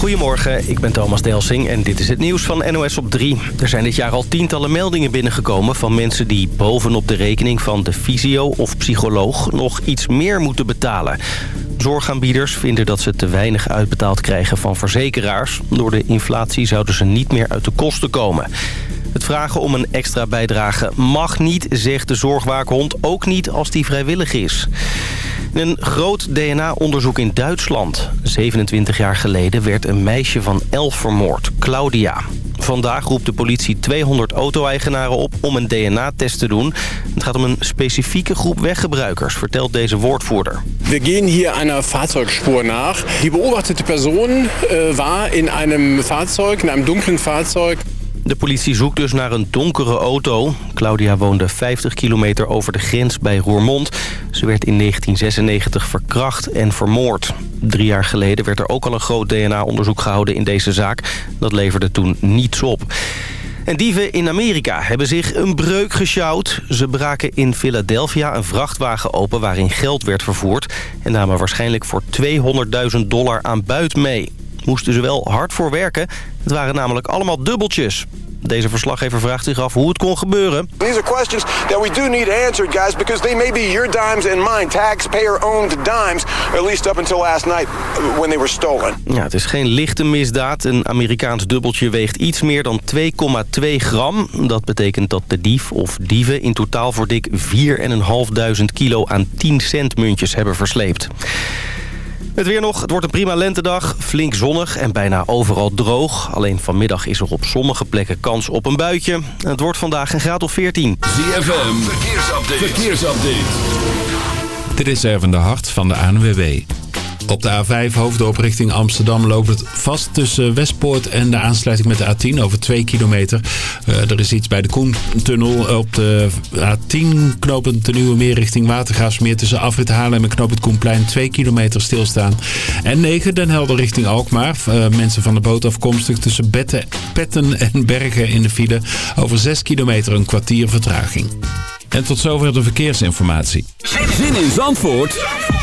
Goedemorgen, ik ben Thomas Delsing en dit is het nieuws van NOS op 3. Er zijn dit jaar al tientallen meldingen binnengekomen van mensen die bovenop de rekening van de fysio of psycholoog nog iets meer moeten betalen. Zorgaanbieders vinden dat ze te weinig uitbetaald krijgen van verzekeraars. Door de inflatie zouden ze niet meer uit de kosten komen. Het vragen om een extra bijdrage mag niet, zegt de zorgwaakhond. Ook niet als die vrijwillig is. Een groot DNA-onderzoek in Duitsland. 27 jaar geleden werd een meisje van 11 vermoord, Claudia. Vandaag roept de politie 200 auto-eigenaren op om een DNA-test te doen. Het gaat om een specifieke groep weggebruikers, vertelt deze woordvoerder. We gaan hier einer Fahrzeugsspur nach. Die beobachtete persoon äh, war in einem Fahrzeug, in einem dunklen Fahrzeug. De politie zoekt dus naar een donkere auto. Claudia woonde 50 kilometer over de grens bij Roermond. Ze werd in 1996 verkracht en vermoord. Drie jaar geleden werd er ook al een groot DNA-onderzoek gehouden in deze zaak. Dat leverde toen niets op. En dieven in Amerika hebben zich een breuk gesjouwd. Ze braken in Philadelphia een vrachtwagen open waarin geld werd vervoerd... en namen waarschijnlijk voor 200.000 dollar aan buit mee moesten ze wel hard voor werken. Het waren namelijk allemaal dubbeltjes. Deze verslaggever vraagt zich af hoe het kon gebeuren. These are questions that we do need answered, guys, because they may be your dimes and mine. Taxpayer-owned dimes, at least up until last night when they were stolen. Ja, het is geen lichte misdaad. Een Amerikaans dubbeltje weegt iets meer dan 2,2 gram. Dat betekent dat de dief of dieven in totaal voor dik 4.500 kilo aan 10 cent muntjes hebben versleept. Het weer nog. Het wordt een prima lentedag. Flink zonnig en bijna overal droog. Alleen vanmiddag is er op sommige plekken kans op een buitje. Het wordt vandaag een graad of 14. ZFM. Verkeersupdate. Verkeersupdate. Dit is even de hart van de ANWB. Op de A5 hoofddorp richting Amsterdam loopt het vast tussen Westpoort en de aansluiting met de A10 over 2 kilometer. Uh, er is iets bij de Koentunnel op de A10 knopend de Nieuwe Meer richting Watergraafsmeer tussen Afrit Haarlem en knopend Koenplein 2 kilometer stilstaan. En 9 Den Helder richting Alkmaar. Uh, mensen van de boot afkomstig tussen Betten, Petten en Bergen in de file over 6 kilometer een kwartier vertraging. En tot zover de verkeersinformatie. Zin in Zandvoort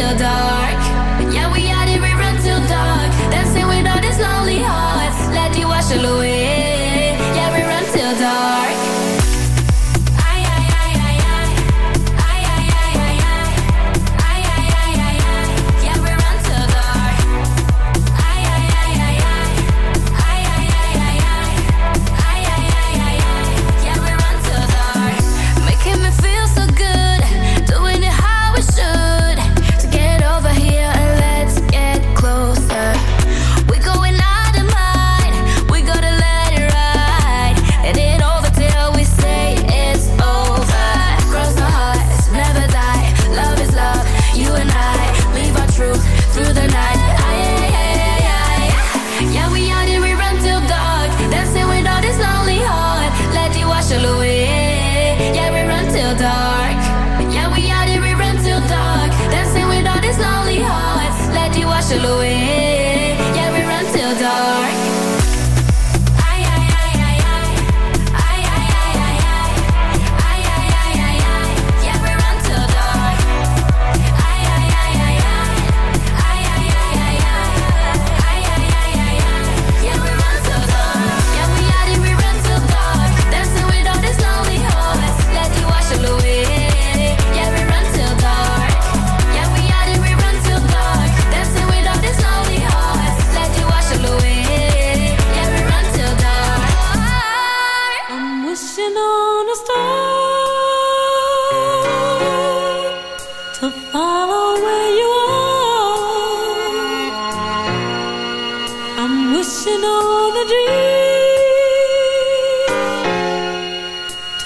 till dark. Yeah, we had it, we run till dark. Dancing with all these lonely hearts. Let you wash away.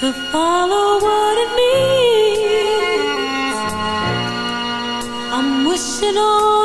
to follow what it means. I'm wishing on.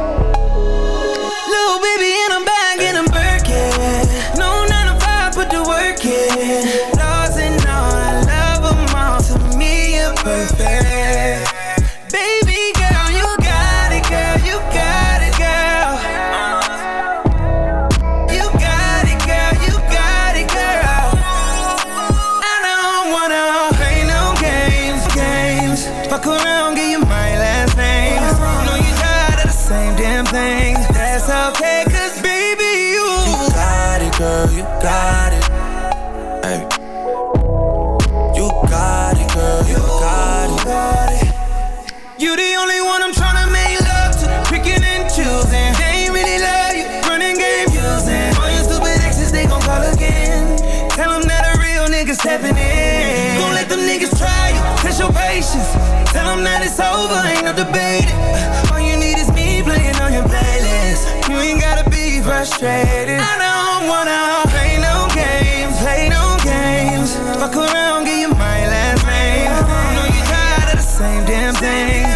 You the only one I'm trying to make love to. Picking and choosing. They ain't really love you. Running game using. All your stupid exes, they gon' call again. Tell them that a real nigga stepping in. Don't let them niggas try you. Test your patience. Tell them that it's over. Ain't no debating. All you need is me playing on your playlist. You ain't gotta be frustrated. I don't wanna play no games. Play no games. Fuck around, get your mind last name. I know you tired of the same damn thing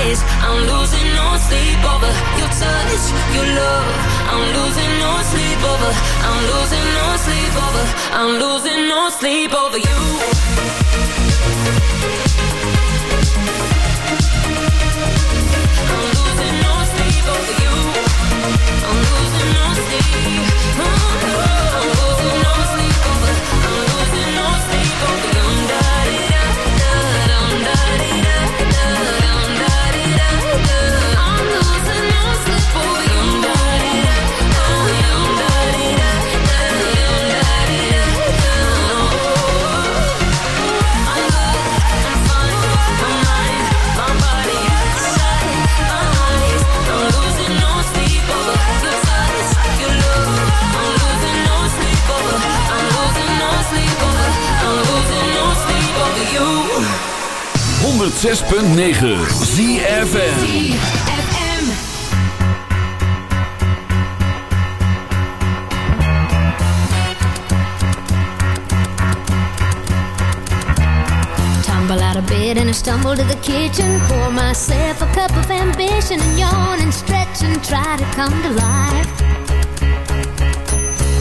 eyes. I'm losing no sleep over your touch, your love. I'm losing no sleep over. I'm losing no sleep over. I'm losing no sleep over you. 106.9 Tumble out of bed and I stumble to the kitchen. Pour myself a cup of ambition And yawn and stretch and try to come to life.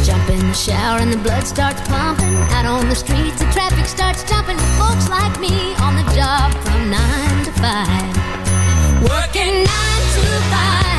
Jump in the shower and the blood starts pumping. Out on the street starts stopping folks like me on the job from nine to five. Working nine to five.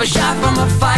A shot from a fire